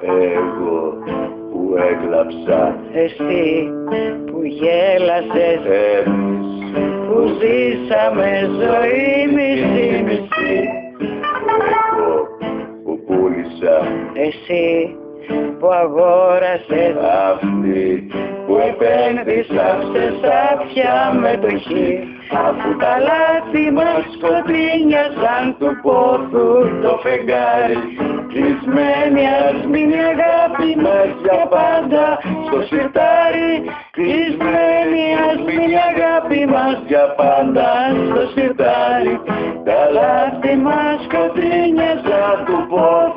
Εγώ που έγλαψα Εσύ που γέλασες Εμείς που ζήσαμε ζωή μισή μισή. Εγώ που πούλησα. Εσύ που αγόρασες. Αυτή που επένδυσα σε σάπια μετοχή αφού τα λάθη μας σκοτεινιάσαν του πόθου το φεγγάρι. Κλεισμένη ας μείνει η αγάπη μας για πάντα στο σιρτάρι κλεισμένη ας μείνει η αγάπη μας για πάντα στο σιρτάρι. Τα λάθη μας σκοτεινιάσαν του πόθου